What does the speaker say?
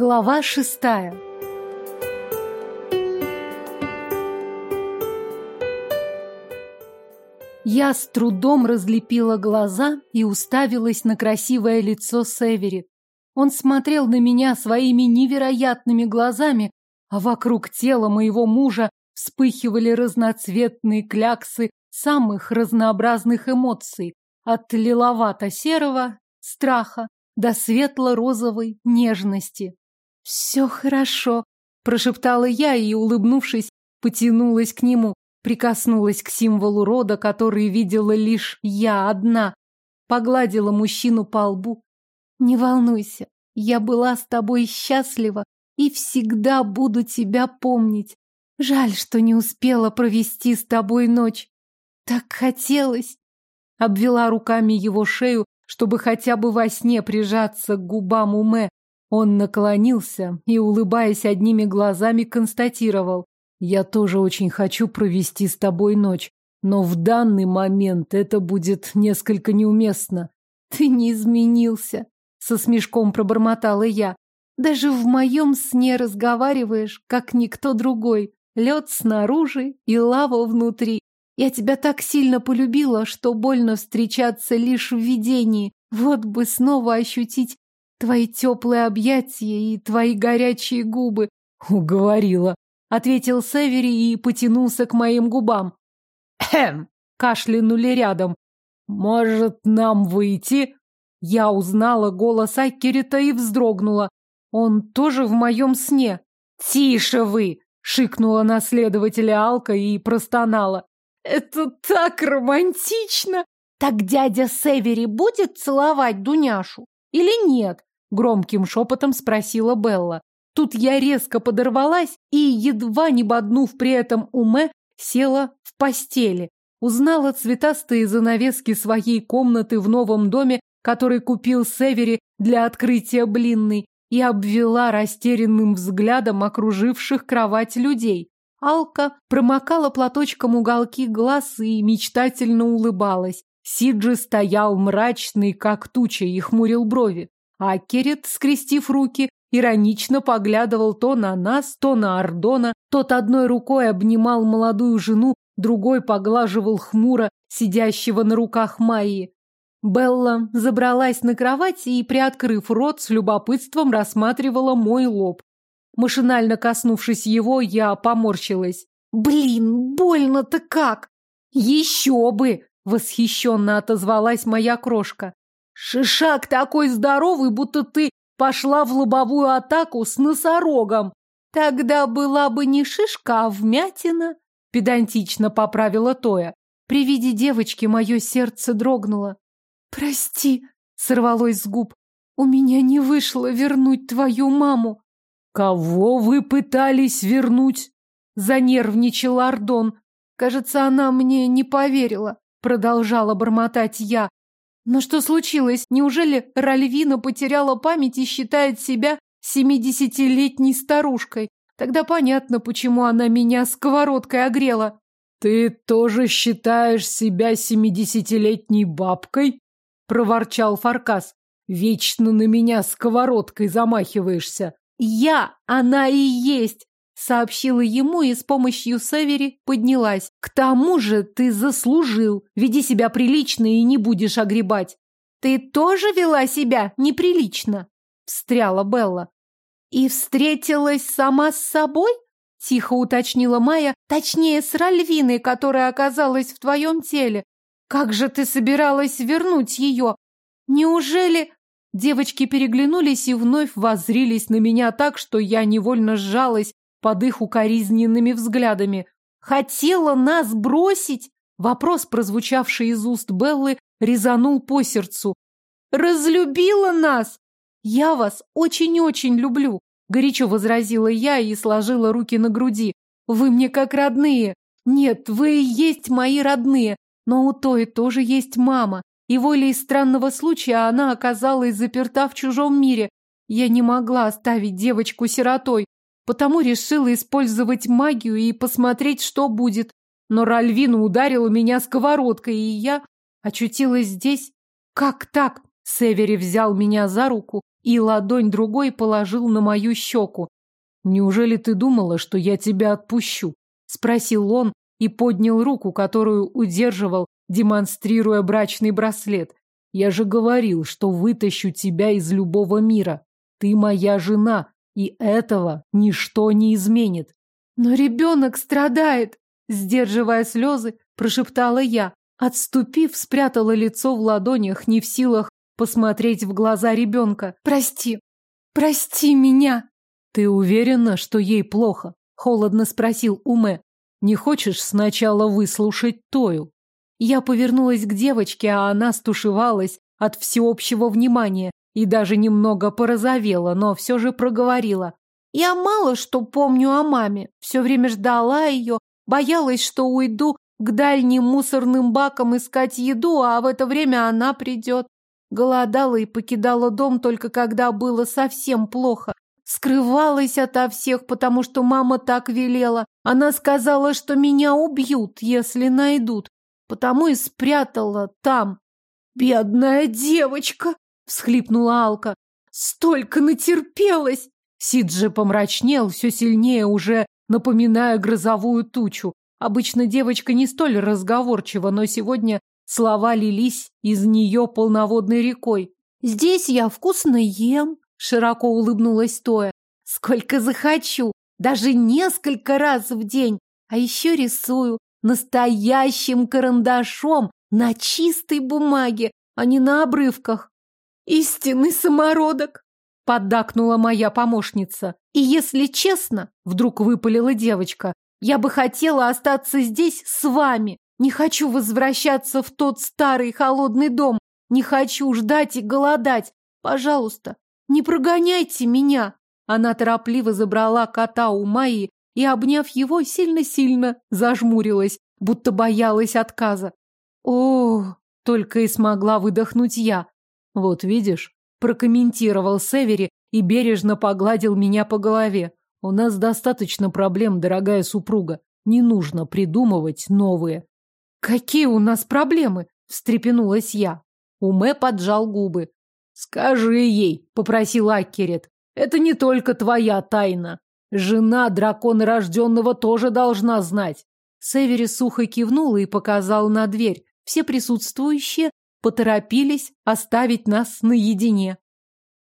Глава шестая Я с трудом разлепила глаза и уставилась на красивое лицо Севери. Он смотрел на меня своими невероятными глазами, а вокруг тела моего мужа вспыхивали разноцветные кляксы самых разнообразных эмоций, от лиловато-серого страха до светло-розовой нежности. «Все хорошо», — прошептала я и, улыбнувшись, потянулась к нему, прикоснулась к символу рода, который видела лишь я одна, погладила мужчину по лбу. «Не волнуйся, я была с тобой счастлива и всегда буду тебя помнить. Жаль, что не успела провести с тобой ночь. Так хотелось. Обвела руками его шею, чтобы хотя бы во сне прижаться к губам Уме. Он наклонился и, улыбаясь одними глазами, констатировал. «Я тоже очень хочу провести с тобой ночь, но в данный момент это будет несколько неуместно». «Ты не изменился», — со смешком пробормотала я. «Даже в моем сне разговариваешь, как никто другой. Лед снаружи и лава внутри. Я тебя так сильно полюбила, что больно встречаться лишь в видении. Вот бы снова ощутить твои теплые объятия и твои горячие губы. Уговорила, ответил Севери и потянулся к моим губам. Хм, кашлянули рядом. Может, нам выйти? Я узнала голос Аккерита и вздрогнула. Он тоже в моем сне. Тише вы! Шикнула на следователя Алка и простонала. «Это так романтично!» «Так дядя Севери будет целовать Дуняшу или нет?» Громким шепотом спросила Белла. Тут я резко подорвалась и, едва не боднув при этом уме, села в постели. Узнала цветастые занавески своей комнаты в новом доме, который купил Севери для открытия блинной, и обвела растерянным взглядом окруживших кровать людей. Алка промокала платочком уголки глаз и мечтательно улыбалась. Сиджи стоял мрачный, как туча, и хмурил брови. А Керет, скрестив руки, иронично поглядывал то на нас, то на Ардона. Тот одной рукой обнимал молодую жену, другой поглаживал хмуро сидящего на руках Майи. Белла забралась на кровать и, приоткрыв рот, с любопытством рассматривала мой лоб. Машинально коснувшись его, я поморщилась. «Блин, больно-то как!» «Еще бы!» — восхищенно отозвалась моя крошка. «Шишак такой здоровый, будто ты пошла в лобовую атаку с носорогом!» «Тогда была бы не шишка, а вмятина!» — педантично поправила Тоя. При виде девочки мое сердце дрогнуло. «Прости», — сорвалось с губ, — «у меня не вышло вернуть твою маму». «Кого вы пытались вернуть?» — занервничал Ардон. «Кажется, она мне не поверила», — продолжала бормотать я. «Но что случилось? Неужели Ральвина потеряла память и считает себя семидесятилетней старушкой? Тогда понятно, почему она меня сковородкой огрела». «Ты тоже считаешь себя семидесятилетней бабкой?» проворчал Фаркас. Вечно на меня сковородкой замахиваешься. Я, она и есть, сообщила ему и с помощью Севери поднялась. К тому же ты заслужил. Веди себя прилично и не будешь огребать. Ты тоже вела себя неприлично, встряла Белла. И встретилась сама с собой? Тихо уточнила Майя, точнее, с Ральвиной, которая оказалась в твоем теле. Как же ты собиралась вернуть ее? Неужели... Девочки переглянулись и вновь воззрились на меня так, что я невольно сжалась под их укоризненными взглядами. Хотела нас бросить? Вопрос, прозвучавший из уст Беллы, резанул по сердцу. Разлюбила нас? Я вас очень-очень люблю, горячо возразила я и сложила руки на груди. Вы мне как родные. Нет, вы и есть мои родные. Но у той тоже есть мама, и волей странного случая она оказалась заперта в чужом мире. Я не могла оставить девочку сиротой, потому решила использовать магию и посмотреть, что будет. Но Ральвина ударила меня сковородкой, и я очутилась здесь. Как так? Севери взял меня за руку и ладонь другой положил на мою щеку. «Неужели ты думала, что я тебя отпущу?» — спросил он и поднял руку, которую удерживал, демонстрируя брачный браслет. «Я же говорил, что вытащу тебя из любого мира. Ты моя жена, и этого ничто не изменит». «Но ребенок страдает!» — сдерживая слезы, прошептала я. Отступив, спрятала лицо в ладонях, не в силах посмотреть в глаза ребенка. «Прости! Прости меня!» «Ты уверена, что ей плохо?» — холодно спросил Уме. «Не хочешь сначала выслушать Тою?» Я повернулась к девочке, а она стушевалась от всеобщего внимания и даже немного порозовела, но все же проговорила. Я мало что помню о маме. Все время ждала ее, боялась, что уйду к дальним мусорным бакам искать еду, а в это время она придет. Голодала и покидала дом только когда было совсем плохо. Скрывалась ото всех, потому что мама так велела. Она сказала, что меня убьют, если найдут. Потому и спрятала там. «Бедная девочка!» — всхлипнула Алка. «Столько натерпелась!» Сид помрачнел все сильнее, уже напоминая грозовую тучу. Обычно девочка не столь разговорчива, но сегодня слова лились из нее полноводной рекой. «Здесь я вкусно ем», — широко улыбнулась Тоя. «Сколько захочу, даже несколько раз в день. А еще рисую настоящим карандашом на чистой бумаге, а не на обрывках. Истинный самородок!» — поддакнула моя помощница. «И если честно, — вдруг выпалила девочка, я бы хотела остаться здесь с вами. Не хочу возвращаться в тот старый холодный дом. Не хочу ждать и голодать. Пожалуйста, не прогоняйте меня. Она торопливо забрала кота у Майи и, обняв его, сильно-сильно зажмурилась, будто боялась отказа. О, только и смогла выдохнуть я. Вот видишь, прокомментировал Севери и бережно погладил меня по голове. У нас достаточно проблем, дорогая супруга. Не нужно придумывать новые. Какие у нас проблемы? встрепенулась я. Уме поджал губы. Скажи ей, попросил Аккерет. Это не только твоя тайна. Жена дракона рожденного тоже должна знать. Севери сухо кивнул и показал на дверь. Все присутствующие поторопились оставить нас наедине.